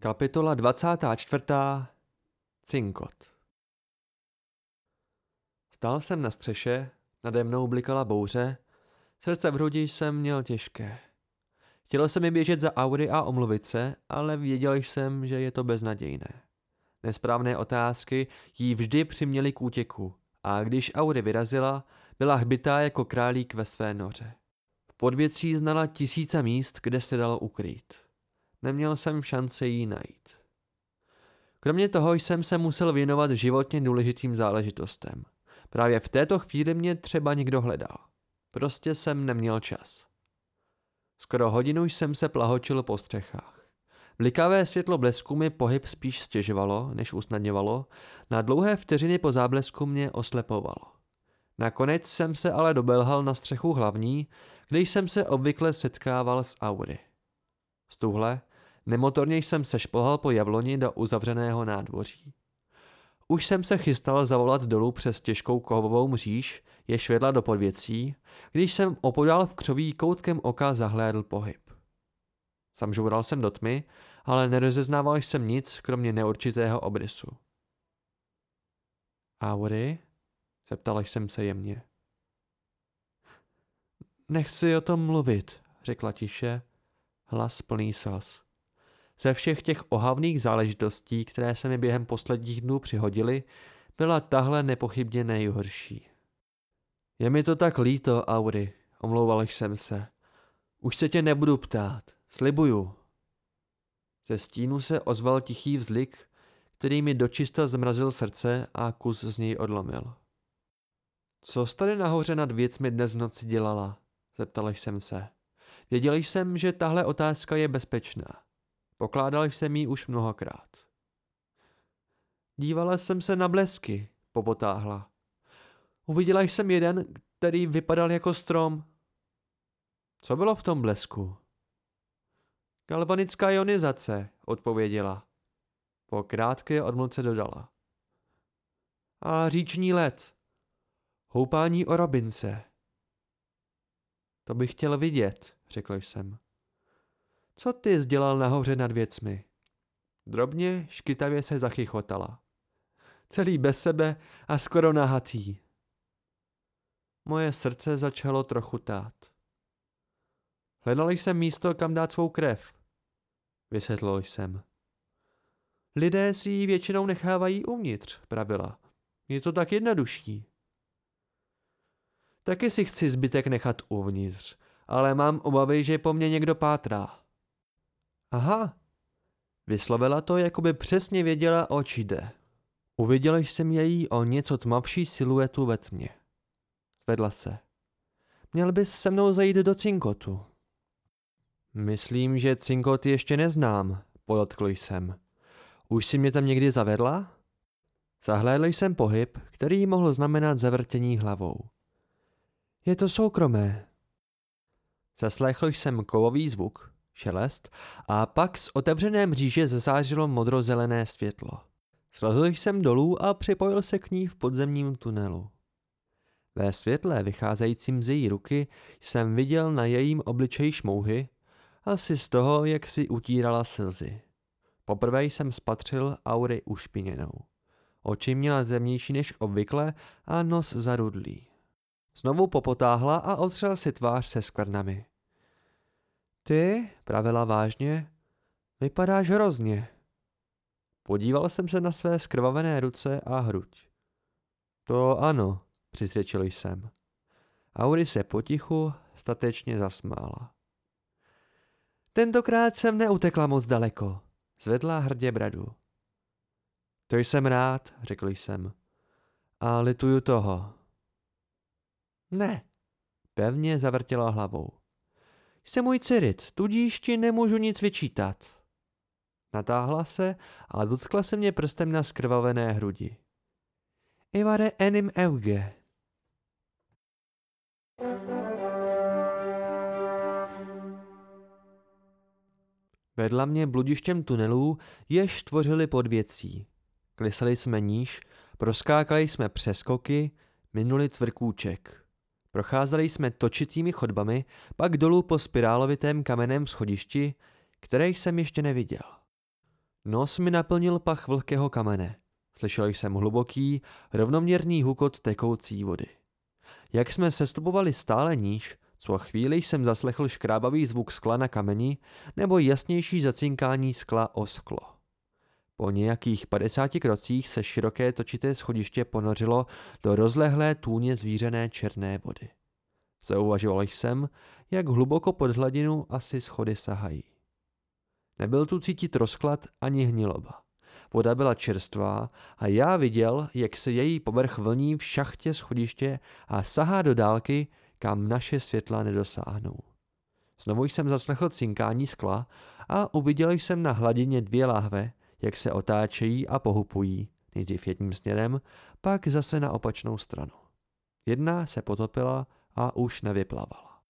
Kapitola 24. Cinkot Stál jsem na střeše, nade mnou blikala bouře, srdce v hrudi jsem měl těžké. Chtěl jsem mi běžet za Auri a omluvit se, ale věděl jsem, že je to beznadějné. Nesprávné otázky jí vždy přiměly k útěku a když Auri vyrazila, byla hbitá jako králík ve své noře. V podvěcí znala tisíce míst, kde se dalo ukrýt. Neměl jsem šance jí najít. Kromě toho jsem se musel věnovat životně důležitým záležitostem. Právě v této chvíli mě třeba někdo hledal. Prostě jsem neměl čas. Skoro hodinu jsem se plahočil po střechách. Blikavé světlo blesku mi pohyb spíš stěžovalo, než usnadňovalo, na dlouhé vteřiny po záblesku mě oslepovalo. Nakonec jsem se ale dobelhal na střechu hlavní, kde jsem se obvykle setkával s Aury. Stuhle, nemotorně jsem se šplhal po jabloni do uzavřeného nádvoří. Už jsem se chystal zavolat dolů přes těžkou kovovou mříž, jež vedla do podvěcí, když jsem opodál v křoví koutkem oka zahlédl pohyb. Zamžoural jsem do tmy, ale nerozeznával jsem nic, kromě neurčitého obrysu. Aury? Zeptal jsem se jemně. Nechci o tom mluvit, řekla tiše, hlas plný slz. Ze všech těch ohavných záležitostí, které se mi během posledních dnů přihodily, byla tahle nepochybně nejhorší. Je mi to tak líto, Aury, omlouval jsem se. Už se tě nebudu ptát, slibuju. Ze stínu se ozval tichý vzlik, který mi dočista zmrazil srdce a kus z něj odlomil. Co jsi tady nahoře nad věcmi dnes noci dělala? Zeptal jsem se. Věděl jsem, že tahle otázka je bezpečná. Pokládal jsem ji už mnohokrát. Dívala jsem se na blesky, popotáhla. Uviděla jsem jeden, který vypadal jako strom. Co bylo v tom blesku? Galvanická ionizace, odpověděla. Po krátké odmlce dodala. A říční led. Houpání o robince. To bych chtěl vidět, řekl jsem. Co ty dělal nahoře nad věcmi? Drobně, škytavě se zachychotala. Celý bez sebe a skoro nahatý. Moje srdce začalo trochu tát. Hledal jsem místo, kam dát svou krev. Vysvětlil jsem. Lidé si ji většinou nechávají uvnitř, pravila. Je to tak jednodušší. Taky si chci zbytek nechat uvnitř, ale mám obavy, že po mně někdo pátrá. Aha, vyslovila to, jako by přesně věděla, oč jde. Uviděl jsem její o něco tmavší siluetu ve tmě. Zvedla se. Měl bys se mnou zajít do cinkotu. Myslím, že cinkot ještě neznám, podotkl jsem. Už si mě tam někdy zavedla? Zahlédl jsem pohyb, který mohl znamenat zavrtění hlavou. Je to soukromé. Zaslechl jsem kovový zvuk, šelest a pak z otevřené mříže zazářilo modrozelené světlo. Slezl jsem dolů a připojil se k ní v podzemním tunelu. Ve světle vycházejícím z její ruky jsem viděl na jejím obličeji šmouhy, asi z toho, jak si utírala slzy. Poprvé jsem spatřil aury ušpiněnou. Oči měla temnější než obvykle a nos zarudlý. Znovu popotáhla a otřela si tvář se skvrnami. Ty, pravila vážně, vypadáš hrozně. Podíval jsem se na své skrvavené ruce a hruď. To ano, přisvědčil jsem. Auri se potichu statečně zasmála. Tentokrát jsem neutekla moc daleko, zvedla hrdě bradu. To jsem rád, řekl jsem. A lituju toho. Ne, pevně zavrtěla hlavou. Jsem můj cirit, tudíž ti nemůžu nic vyčítat. Natáhla se a dotkla se mě prstem na skrvavené hrudi. Ivare enim euge. Vedla mě bludištěm tunelů, jež tvořili podvěcí. Klisali jsme níž, proskákali jsme přeskoky, minuli tvrkůček. Procházeli jsme točitými chodbami, pak dolů po spirálovitém kamenném schodišti, které jsem ještě neviděl. Nos mi naplnil pach vlhkého kamene. Slyšel jsem hluboký, rovnoměrný hukot tekoucí vody. Jak jsme sestupovali stále níž, co chvíli jsem zaslechl škrábavý zvuk skla na kameni nebo jasnější zacinkání skla o sklo. Po nějakých 50 krocích se široké točité schodiště ponořilo do rozlehlé tůně zvířené černé vody. Zauvažoval jsem, jak hluboko pod hladinu asi schody sahají. Nebyl tu cítit rozklad ani hniloba. Voda byla čerstvá a já viděl, jak se její povrch vlní v šachtě schodiště a sahá do dálky, kam naše světla nedosáhnou. Znovu jsem zaslechl cinkání skla a uviděl jsem na hladině dvě láhve, jak se otáčejí a pohupují, nejdřív jedním směrem, pak zase na opačnou stranu. Jedna se potopila a už nevyplavala.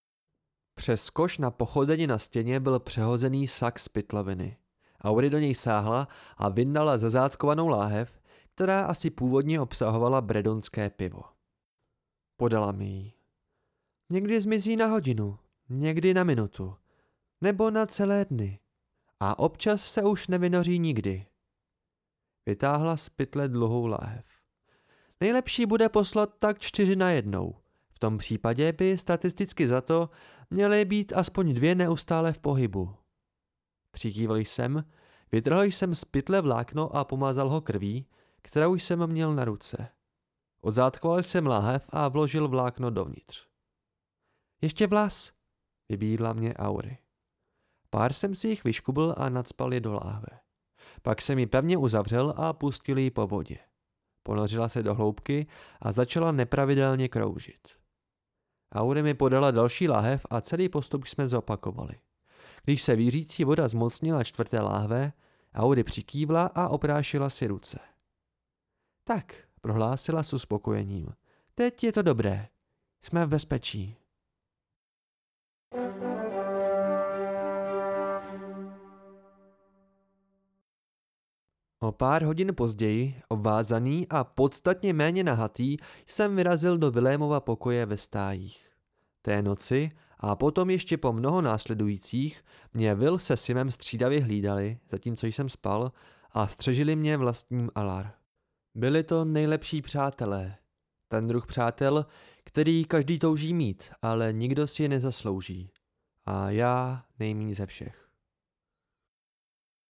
Přes koš na pochodeni na stěně byl přehozený sak z pytloviny. Auri do něj sáhla a vyndala zazádkovanou láhev, která asi původně obsahovala bredonské pivo. Podala mi ji. Někdy zmizí na hodinu, někdy na minutu, nebo na celé dny. A občas se už nevynoří nikdy. Vytáhla z pytle dlouhou láhev. Nejlepší bude poslat tak čtyři na jednou. V tom případě by statisticky za to měly být aspoň dvě neustále v pohybu. Přikývl jsem, vytrhl jsem z pytle vlákno a pomazal ho krví, kterou jsem měl na ruce. Odzátkoval jsem láhev a vložil vlákno dovnitř. Ještě vlas, vybídla mě Aury. Pár jsem si jich vyškubl a nadspal je do láhve. Pak jsem ji pevně uzavřel a pustil ji po vodě. Ponořila se do hloubky a začala nepravidelně kroužit. Aury mi podala další láhev a celý postup jsme zopakovali. Když se vířící voda zmocnila čtvrté láhve, Aury přikývla a oprášila si ruce. Tak, prohlásila s uspokojením. Teď je to dobré. Jsme v bezpečí. O pár hodin později, obvázaný a podstatně méně nahatý, jsem vyrazil do Vilémova pokoje ve stájích. Té noci a potom ještě po mnoho následujících mě Will se Simem střídavě hlídali, zatímco jsem spal, a střežili mě vlastním alar. Byli to nejlepší přátelé. Ten druh přátel, který každý touží mít, ale nikdo si je nezaslouží. A já nejmíň ze všech.